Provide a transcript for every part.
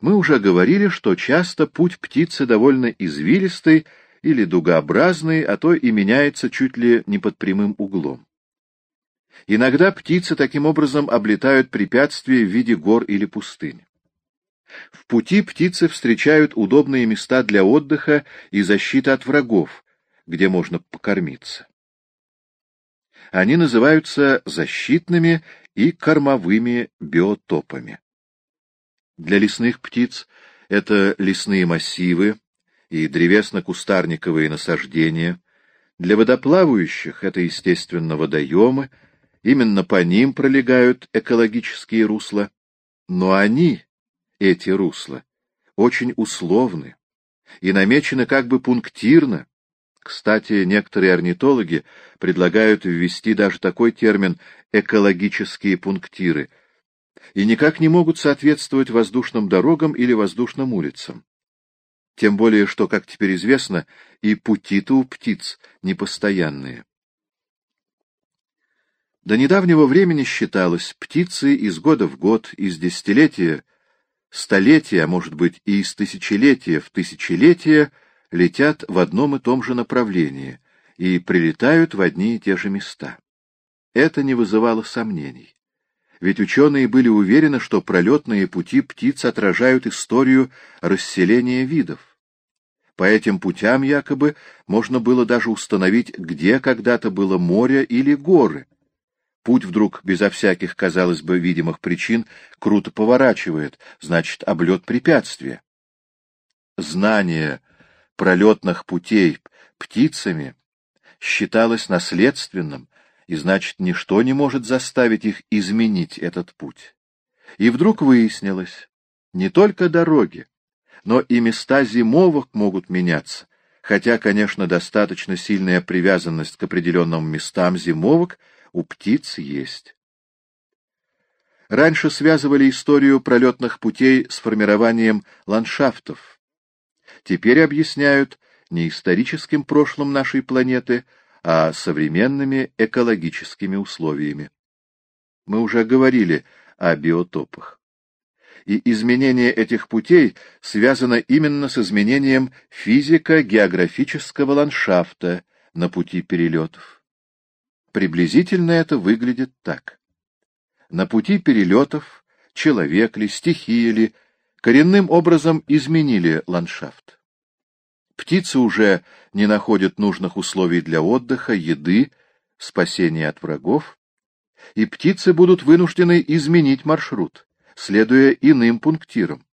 Мы уже говорили, что часто путь птицы довольно извилистый или дугообразный, а то и меняется чуть ли не под прямым углом. Иногда птицы таким образом облетают препятствия в виде гор или пустынь. В пути птицы встречают удобные места для отдыха и защиты от врагов, где можно покормиться. Они называются защитными и кормовыми биотопами. Для лесных птиц это лесные массивы и древесно-кустарниковые насаждения. Для водоплавающих это, естественно, водоемы, именно по ним пролегают экологические русла. Но они, эти русла, очень условны и намечены как бы пунктирно. Кстати, некоторые орнитологи предлагают ввести даже такой термин «экологические пунктиры», и никак не могут соответствовать воздушным дорогам или воздушным улицам. Тем более, что, как теперь известно, и пути-то у птиц непостоянные. До недавнего времени считалось, птицы из года в год, из десятилетия столетия, а может быть и из тысячелетия в тысячелетие, летят в одном и том же направлении и прилетают в одни и те же места. Это не вызывало сомнений. Ведь ученые были уверены, что пролетные пути птиц отражают историю расселения видов. По этим путям якобы можно было даже установить, где когда-то было море или горы, Путь вдруг, безо всяких, казалось бы, видимых причин, круто поворачивает, значит, облет препятствия. Знание пролетных путей птицами считалось наследственным, и, значит, ничто не может заставить их изменить этот путь. И вдруг выяснилось, не только дороги, но и места зимовок могут меняться, хотя, конечно, достаточно сильная привязанность к определенным местам зимовок — у птиц есть. Раньше связывали историю пролетных путей с формированием ландшафтов. Теперь объясняют не историческим прошлым нашей планеты, а современными экологическими условиями. Мы уже говорили о биотопах. И изменение этих путей связано именно с изменением физико-географического ландшафта на пути перелетов. Приблизительно это выглядит так. На пути перелетов человек ли, стихия ли, коренным образом изменили ландшафт. Птицы уже не находят нужных условий для отдыха, еды, спасения от врагов, и птицы будут вынуждены изменить маршрут, следуя иным пунктирам.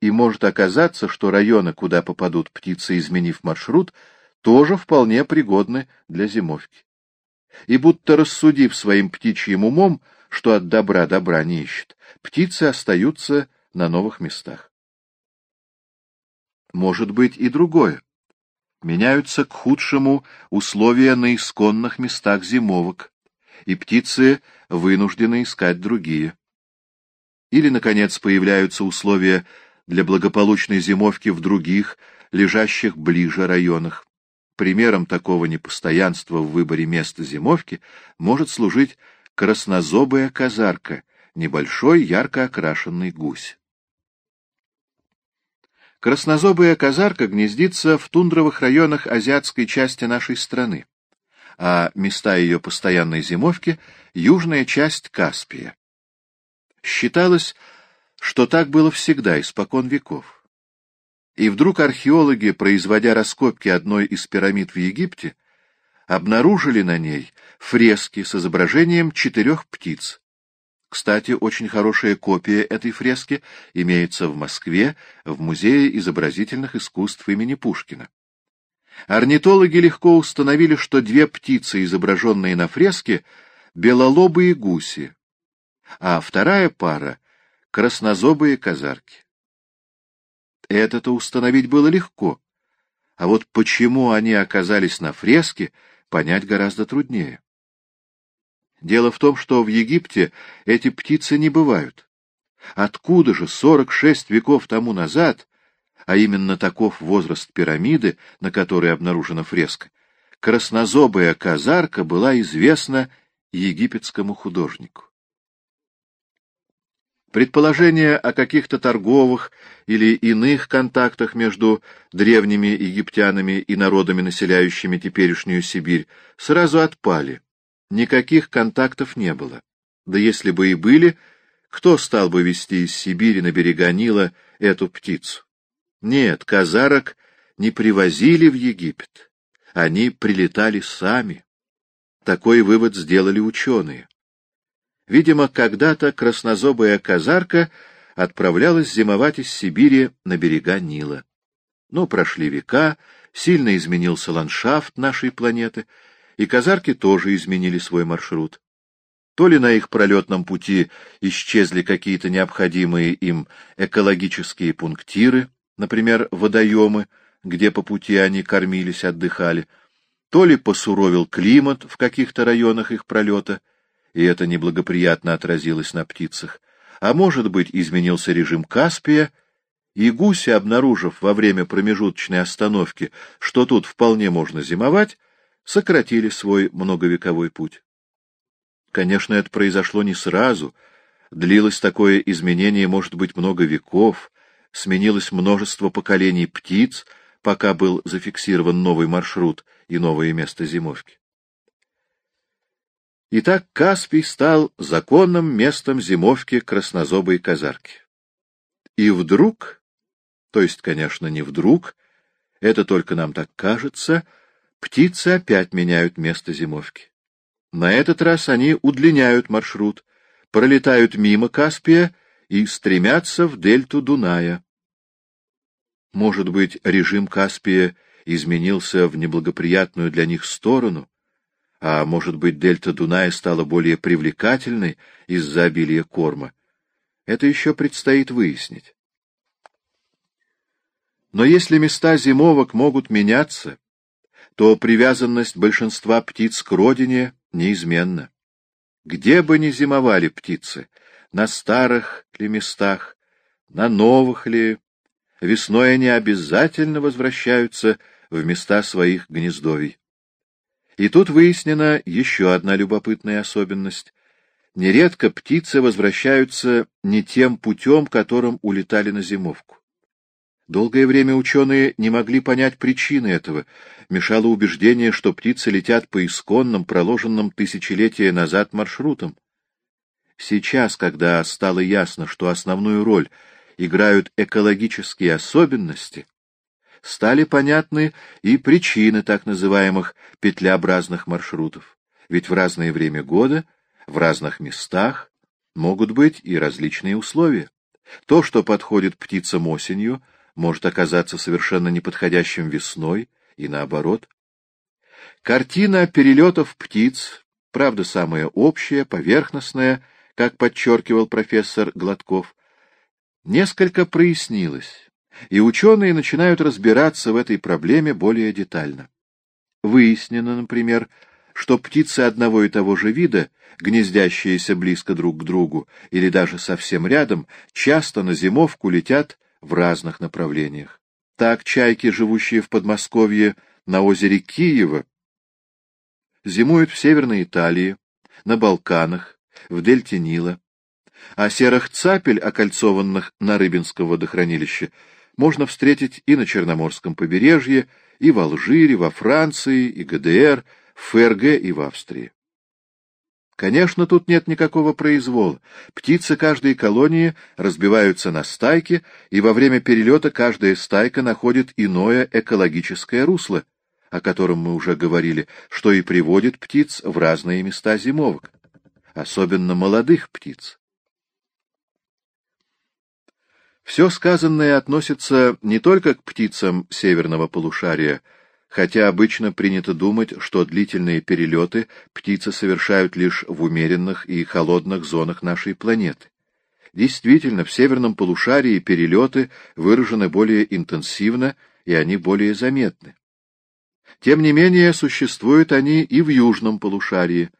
И может оказаться, что районы, куда попадут птицы, изменив маршрут, тоже вполне пригодны для зимовки и будто рассудив своим птичьим умом, что от добра добра не ищет, птицы остаются на новых местах. Может быть и другое. Меняются к худшему условия на исконных местах зимовок, и птицы вынуждены искать другие. Или, наконец, появляются условия для благополучной зимовки в других, лежащих ближе районах. Примером такого непостоянства в выборе места зимовки может служить краснозобая казарка, небольшой ярко окрашенный гусь. Краснозобая казарка гнездится в тундровых районах азиатской части нашей страны, а места ее постоянной зимовки — южная часть Каспия. Считалось, что так было всегда, испокон веков. И вдруг археологи, производя раскопки одной из пирамид в Египте, обнаружили на ней фрески с изображением четырех птиц. Кстати, очень хорошая копия этой фрески имеется в Москве в Музее изобразительных искусств имени Пушкина. Орнитологи легко установили, что две птицы, изображенные на фреске, белолобые гуси, а вторая пара — краснозобые казарки. Это-то установить было легко. А вот почему они оказались на фреске, понять гораздо труднее. Дело в том, что в Египте эти птицы не бывают. Откуда же 46 веков тому назад, а именно таков возраст пирамиды, на которой обнаружена фреска, краснозобая казарка была известна египетскому художнику? Предположения о каких-то торговых или иных контактах между древними египтянами и народами, населяющими теперешнюю Сибирь, сразу отпали. Никаких контактов не было. Да если бы и были, кто стал бы вести из Сибири на берега Нила эту птицу? Нет, казарок не привозили в Египет. Они прилетали сами. Такой вывод сделали ученые. Видимо, когда-то краснозобая казарка отправлялась зимовать из Сибири на берега Нила. Но прошли века, сильно изменился ландшафт нашей планеты, и казарки тоже изменили свой маршрут. То ли на их пролетном пути исчезли какие-то необходимые им экологические пунктиры, например, водоемы, где по пути они кормились, отдыхали, то ли посуровил климат в каких-то районах их пролета, и это неблагоприятно отразилось на птицах, а может быть, изменился режим Каспия, и гуси, обнаружив во время промежуточной остановки, что тут вполне можно зимовать, сократили свой многовековой путь. Конечно, это произошло не сразу. Длилось такое изменение, может быть, много веков, сменилось множество поколений птиц, пока был зафиксирован новый маршрут и новое место зимовки. Итак, Каспий стал законным местом зимовки краснозобой казарки. И вдруг, то есть, конечно, не вдруг, это только нам так кажется, птицы опять меняют место зимовки. На этот раз они удлиняют маршрут, пролетают мимо Каспия и стремятся в дельту Дуная. Может быть, режим Каспия изменился в неблагоприятную для них сторону, а может быть, дельта Дуная стала более привлекательной из-за обилия корма. Это еще предстоит выяснить. Но если места зимовок могут меняться, то привязанность большинства птиц к родине неизменно. Где бы ни зимовали птицы, на старых ли местах, на новых ли, весной они обязательно возвращаются в места своих гнездовий. И тут выяснена еще одна любопытная особенность. Нередко птицы возвращаются не тем путем, которым улетали на зимовку. Долгое время ученые не могли понять причины этого, мешало убеждение, что птицы летят по исконным, проложенным тысячелетия назад маршрутам. Сейчас, когда стало ясно, что основную роль играют экологические особенности, стали понятны и причины так называемых петлеобразных маршрутов, ведь в разное время года, в разных местах могут быть и различные условия. То, что подходит птицам осенью, может оказаться совершенно неподходящим весной и наоборот. Картина перелетов птиц, правда, самая общая, поверхностная, как подчеркивал профессор Гладков, несколько прояснилась, и ученые начинают разбираться в этой проблеме более детально. Выяснено, например, что птицы одного и того же вида, гнездящиеся близко друг к другу или даже совсем рядом, часто на зимовку летят в разных направлениях. Так чайки, живущие в Подмосковье на озере Киева, зимуют в Северной Италии, на Балканах, в дельте Нила, а серых цапель, окольцованных на Рыбинском водохранилище, можно встретить и на Черноморском побережье, и в Алжире, во Франции, и ГДР, в ФРГ и в Австрии. Конечно, тут нет никакого произвола. Птицы каждой колонии разбиваются на стайки, и во время перелета каждая стайка находит иное экологическое русло, о котором мы уже говорили, что и приводит птиц в разные места зимовок, особенно молодых птиц. Все сказанное относится не только к птицам северного полушария, хотя обычно принято думать, что длительные перелеты птицы совершают лишь в умеренных и холодных зонах нашей планеты. Действительно, в северном полушарии перелеты выражены более интенсивно, и они более заметны. Тем не менее, существуют они и в южном полушарии.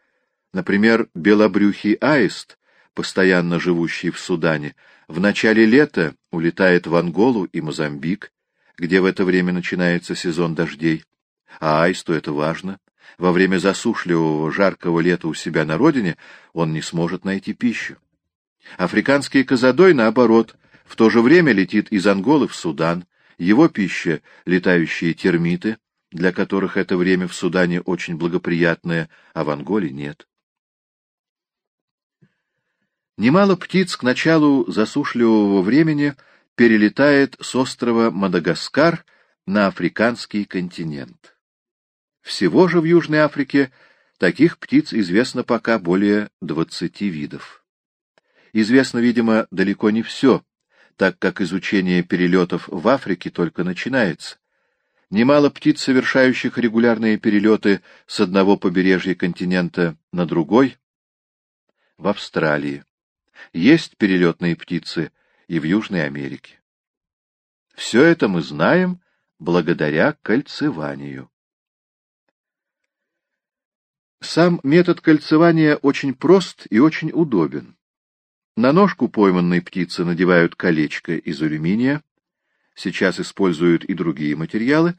Например, белобрюхий аист, постоянно живущий в Судане, в начале лета улетает в Анголу и Мозамбик, где в это время начинается сезон дождей. А Аисту это важно. Во время засушливого, жаркого лета у себя на родине он не сможет найти пищу. Африканский козадой, наоборот, в то же время летит из Анголы в Судан. Его пища — летающие термиты, для которых это время в Судане очень благоприятное, а в Анголе нет. Немало птиц к началу засушливого времени перелетает с острова Мадагаскар на африканский континент. Всего же в Южной Африке таких птиц известно пока более 20 видов. Известно, видимо, далеко не все, так как изучение перелетов в Африке только начинается. Немало птиц, совершающих регулярные перелеты с одного побережья континента на другой, в Австралии. Есть перелетные птицы и в Южной Америке. Все это мы знаем благодаря кольцеванию. Сам метод кольцевания очень прост и очень удобен. На ножку пойманной птицы надевают колечко из алюминия, сейчас используют и другие материалы,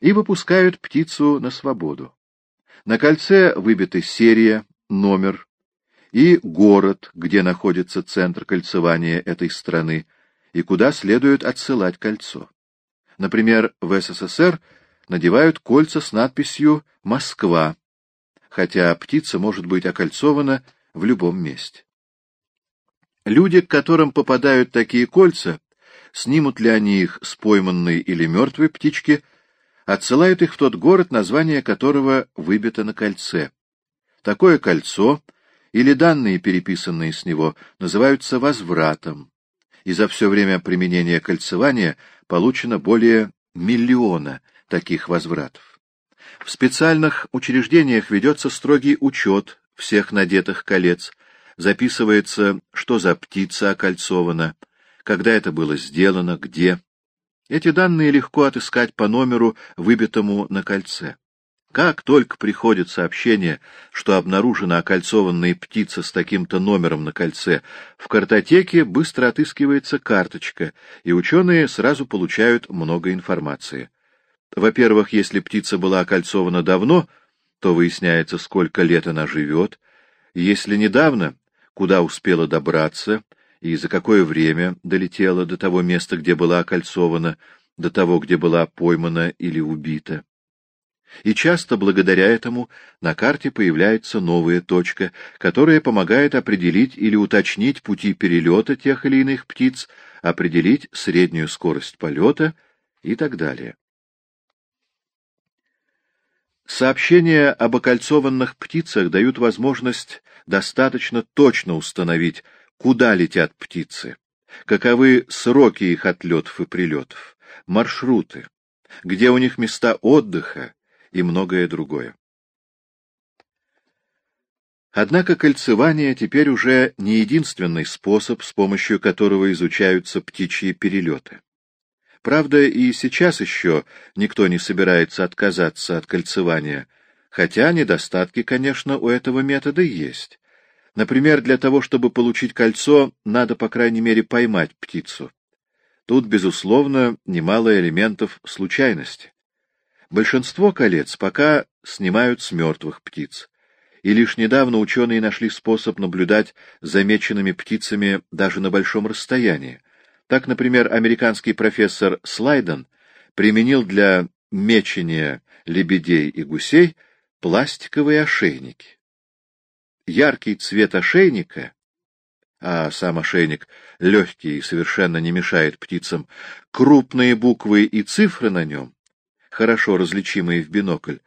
и выпускают птицу на свободу. На кольце выбиты серия, номер и город, где находится центр кольцевания этой страны, и куда следует отсылать кольцо. Например, в СССР надевают кольца с надписью «Москва», хотя птица может быть окольцована в любом месте. Люди, к которым попадают такие кольца, снимут ли они их с пойманной или мертвой птички, отсылают их в тот город, название которого выбито на кольце. Такое кольцо или данные, переписанные с него, называются возвратом, и за все время применения кольцевания получено более миллиона таких возвратов. В специальных учреждениях ведется строгий учет всех надетых колец, записывается, что за птица окольцована, когда это было сделано, где. Эти данные легко отыскать по номеру, выбитому на кольце. Как только приходит сообщение, что обнаружена окольцованная птица с таким-то номером на кольце, в картотеке быстро отыскивается карточка, и ученые сразу получают много информации. Во-первых, если птица была окольцована давно, то выясняется, сколько лет она живет, если недавно, куда успела добраться и за какое время долетела до того места, где была окольцована, до того, где была поймана или убита. И часто благодаря этому на карте появляется новая точка, которая помогает определить или уточнить пути перелета тех или иных птиц, определить среднюю скорость полета и так далее. Сообщения об окольцованных птицах дают возможность достаточно точно установить, куда летят птицы, каковы сроки их отлетов и прилетов, маршруты, где у них места отдыха и многое другое. Однако кольцевание теперь уже не единственный способ, с помощью которого изучаются птичьи перелеты. Правда, и сейчас еще никто не собирается отказаться от кольцевания, хотя недостатки, конечно, у этого метода есть. Например, для того, чтобы получить кольцо, надо, по крайней мере, поймать птицу. Тут, безусловно, немало элементов случайности. Большинство колец пока снимают с мертвых птиц, и лишь недавно ученые нашли способ наблюдать замеченными птицами даже на большом расстоянии. Так, например, американский профессор Слайден применил для мечения лебедей и гусей пластиковые ошейники. Яркий цвет ошейника, а сам ошейник легкий и совершенно не мешает птицам, крупные буквы и цифры на нем, хорошо различимые в бинокль,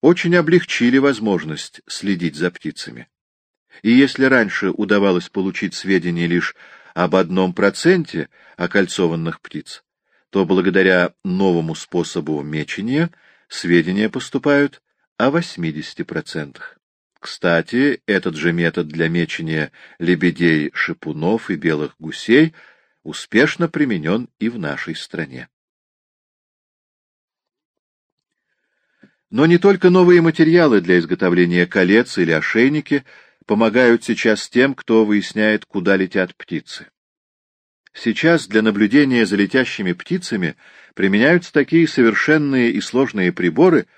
очень облегчили возможность следить за птицами. И если раньше удавалось получить сведения лишь об одном проценте окольцованных птиц, то благодаря новому способу мечения сведения поступают о 80%. Кстати, этот же метод для мечения лебедей, шипунов и белых гусей успешно применен и в нашей стране. Но не только новые материалы для изготовления колец или ошейники помогают сейчас тем, кто выясняет, куда летят птицы. Сейчас для наблюдения за летящими птицами применяются такие совершенные и сложные приборы,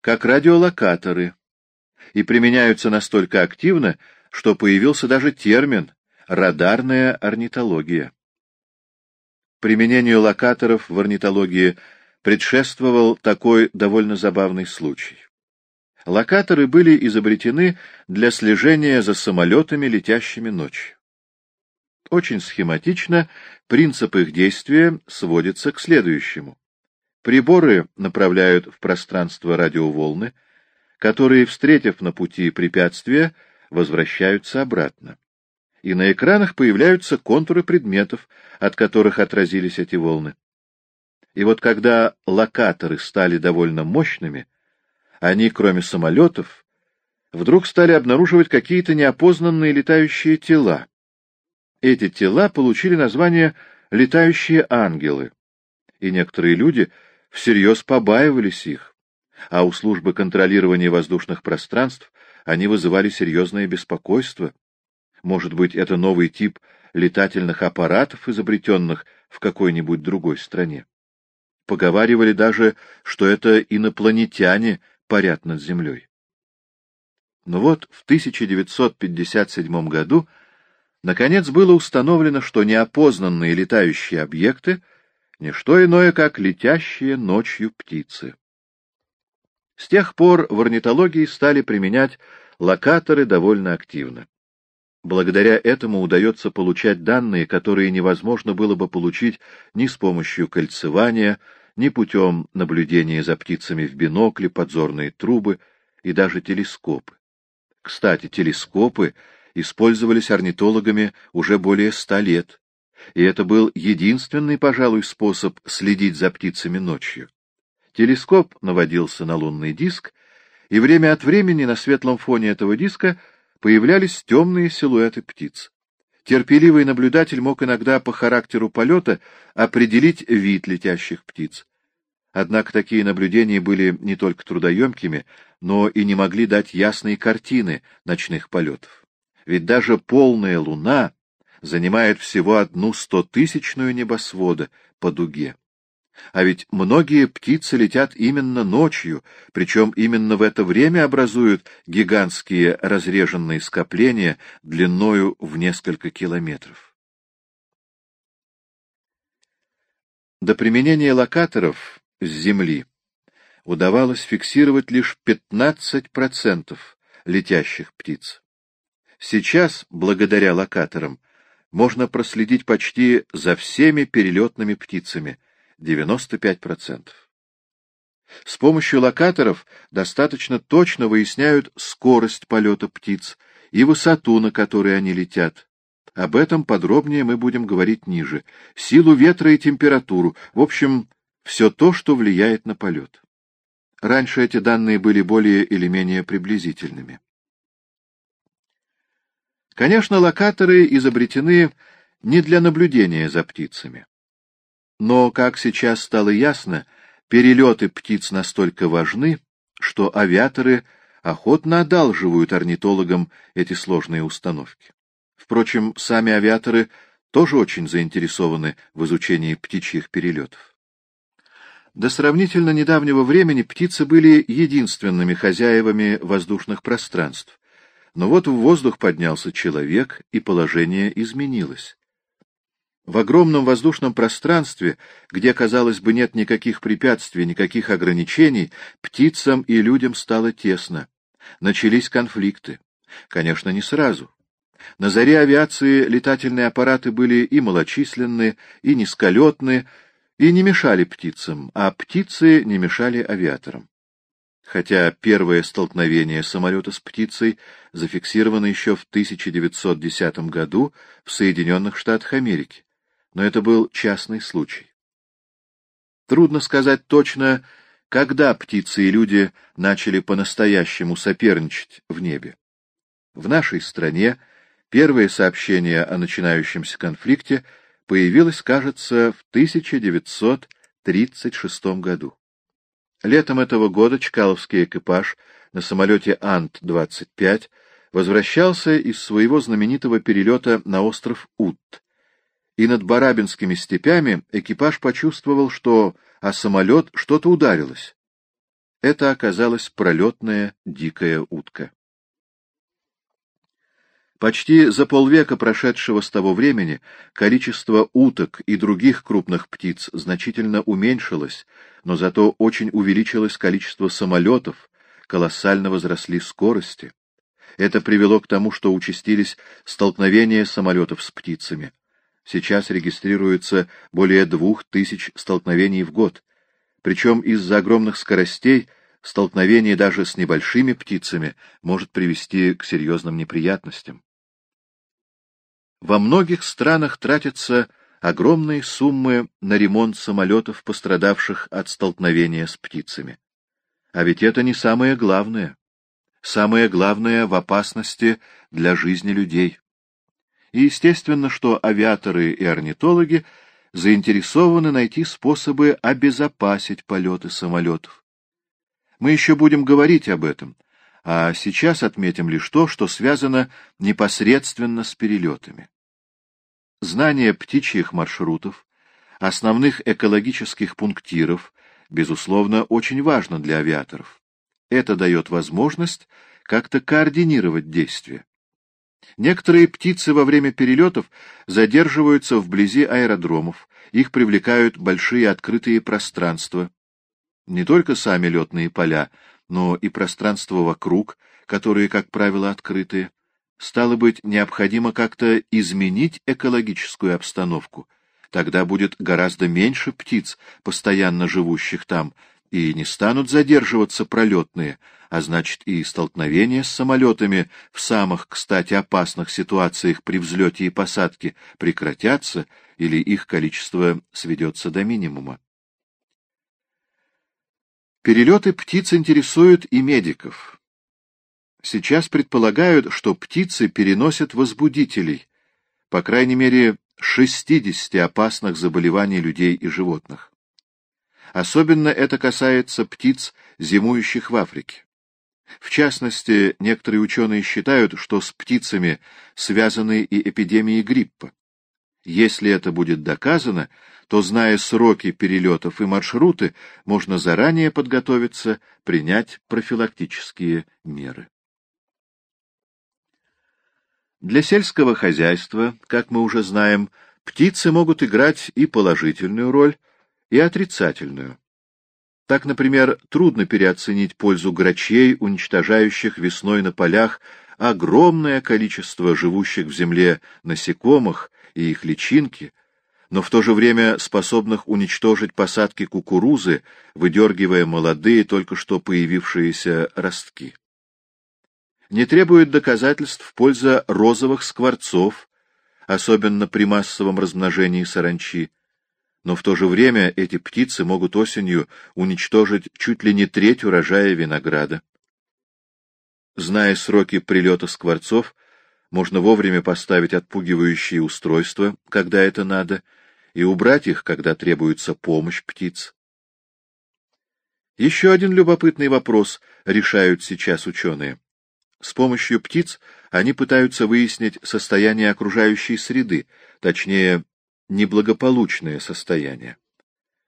как радиолокаторы, и применяются настолько активно, что появился даже термин радарная орнитология. Применению локаторов в орнитологии предшествовал такой довольно забавный случай. Локаторы были изобретены для слежения за самолетами, летящими ночью. Очень схематично принцип их действия сводится к следующему. Приборы направляют в пространство радиоволны, которые, встретив на пути препятствия, возвращаются обратно. И на экранах появляются контуры предметов, от которых отразились эти волны. И вот когда локаторы стали довольно мощными, они, кроме самолетов, вдруг стали обнаруживать какие-то неопознанные летающие тела. Эти тела получили название «летающие ангелы», и некоторые люди всерьез побаивались их, а у службы контролирования воздушных пространств они вызывали серьезное беспокойство. Может быть, это новый тип летательных аппаратов, изобретенных в какой-нибудь другой стране. Поговаривали даже, что это инопланетяне парят над Землей. Но вот в 1957 году наконец было установлено, что неопознанные летающие объекты — не что иное, как летящие ночью птицы. С тех пор в орнитологии стали применять локаторы довольно активно. Благодаря этому удается получать данные, которые невозможно было бы получить ни с помощью кольцевания, ни путем наблюдения за птицами в бинокле, подзорные трубы и даже телескопы. Кстати, телескопы использовались орнитологами уже более ста лет, и это был единственный, пожалуй, способ следить за птицами ночью. Телескоп наводился на лунный диск, и время от времени на светлом фоне этого диска появлялись темные силуэты птиц. Терпеливый наблюдатель мог иногда по характеру полета определить вид летящих птиц. Однако такие наблюдения были не только трудоемкими, но и не могли дать ясные картины ночных полетов. Ведь даже полная луна занимает всего одну стотысячную небосвода по дуге. А ведь многие птицы летят именно ночью, причем именно в это время образуют гигантские разреженные скопления длиною в несколько километров. До применения локаторов с Земли удавалось фиксировать лишь 15% летящих птиц. Сейчас, благодаря локаторам, можно проследить почти за всеми перелетными птицами — 95%. С помощью локаторов достаточно точно выясняют скорость полета птиц и высоту, на которой они летят. Об этом подробнее мы будем говорить ниже. Силу ветра и температуру, в общем, все то, что влияет на полет. Раньше эти данные были более или менее приблизительными. Конечно, локаторы изобретены не для наблюдения за птицами. Но, как сейчас стало ясно, перелеты птиц настолько важны, что авиаторы охотно одалживают орнитологам эти сложные установки. Впрочем, сами авиаторы тоже очень заинтересованы в изучении птичьих перелетов. До сравнительно недавнего времени птицы были единственными хозяевами воздушных пространств. Но вот в воздух поднялся человек, и положение изменилось. В огромном воздушном пространстве, где, казалось бы, нет никаких препятствий, никаких ограничений, птицам и людям стало тесно. Начались конфликты. Конечно, не сразу. На заре авиации летательные аппараты были и малочисленны, и низколетны, и не мешали птицам, а птицы не мешали авиаторам. Хотя первое столкновение самолета с птицей зафиксировано еще в 1910 году в Соединенных Штатах Америки но это был частный случай. Трудно сказать точно, когда птицы и люди начали по-настоящему соперничать в небе. В нашей стране первое сообщение о начинающемся конфликте появилось, кажется, в 1936 году. Летом этого года Чкаловский экипаж на самолете Ант-25 возвращался из своего знаменитого перелета на остров Ут, и над Барабинскими степями экипаж почувствовал, что о самолет что-то ударилось. Это оказалась пролетная дикая утка. Почти за полвека прошедшего с того времени количество уток и других крупных птиц значительно уменьшилось, но зато очень увеличилось количество самолетов, колоссально возросли скорости. Это привело к тому, что участились столкновения самолетов с птицами. Сейчас регистрируется более двух тысяч столкновений в год, причем из-за огромных скоростей столкновение даже с небольшими птицами может привести к серьезным неприятностям. Во многих странах тратятся огромные суммы на ремонт самолетов, пострадавших от столкновения с птицами. А ведь это не самое главное. Самое главное в опасности для жизни людей. И естественно, что авиаторы и орнитологи заинтересованы найти способы обезопасить полеты самолетов. Мы еще будем говорить об этом, а сейчас отметим лишь то, что связано непосредственно с перелетами. Знание птичьих маршрутов, основных экологических пунктиров, безусловно, очень важно для авиаторов. Это дает возможность как-то координировать действия. Некоторые птицы во время перелетов задерживаются вблизи аэродромов, их привлекают большие открытые пространства, не только сами летные поля, но и пространство вокруг, которые, как правило, открытые. Стало быть, необходимо как-то изменить экологическую обстановку. Тогда будет гораздо меньше птиц, постоянно живущих там, и не станут задерживаться пролетные, а значит и столкновения с самолетами в самых, кстати, опасных ситуациях при взлете и посадке прекратятся или их количество сведется до минимума. Перелеты птиц интересуют и медиков. Сейчас предполагают, что птицы переносят возбудителей, по крайней мере, 60 опасных заболеваний людей и животных. Особенно это касается птиц, зимующих в Африке. В частности, некоторые ученые считают, что с птицами связаны и эпидемии гриппа. Если это будет доказано, то, зная сроки перелетов и маршруты, можно заранее подготовиться, принять профилактические меры. Для сельского хозяйства, как мы уже знаем, птицы могут играть и положительную роль, и отрицательную. Так, например, трудно переоценить пользу грачей, уничтожающих весной на полях огромное количество живущих в земле насекомых и их личинки, но в то же время способных уничтожить посадки кукурузы, выдергивая молодые, только что появившиеся ростки. Не требует доказательств в пользу розовых скворцов, особенно при массовом размножении саранчи, но в то же время эти птицы могут осенью уничтожить чуть ли не треть урожая винограда. Зная сроки прилета скворцов, можно вовремя поставить отпугивающие устройства, когда это надо, и убрать их, когда требуется помощь птиц. Еще один любопытный вопрос решают сейчас ученые. С помощью птиц они пытаются выяснить состояние окружающей среды, точнее, неблагополучное состояние.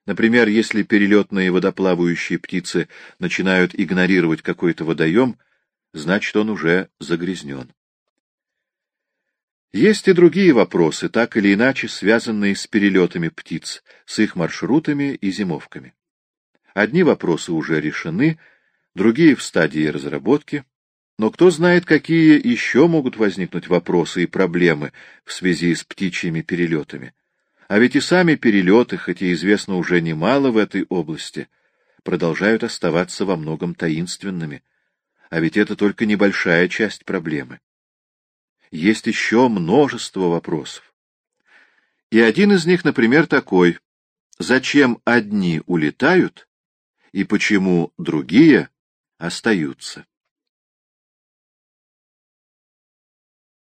Например, если перелетные водоплавающие птицы начинают игнорировать какой-то водоем, значит, он уже загрязнен. Есть и другие вопросы, так или иначе связанные с перелетами птиц, с их маршрутами и зимовками. Одни вопросы уже решены, другие в стадии разработки, но кто знает, какие еще могут возникнуть вопросы и проблемы в связи с птичьими перелетами. А ведь и сами перелеты, хотя известно уже немало в этой области, продолжают оставаться во многом таинственными. А ведь это только небольшая часть проблемы есть еще множество вопросов. И один из них, например, такой. Зачем одни улетают и почему другие остаются?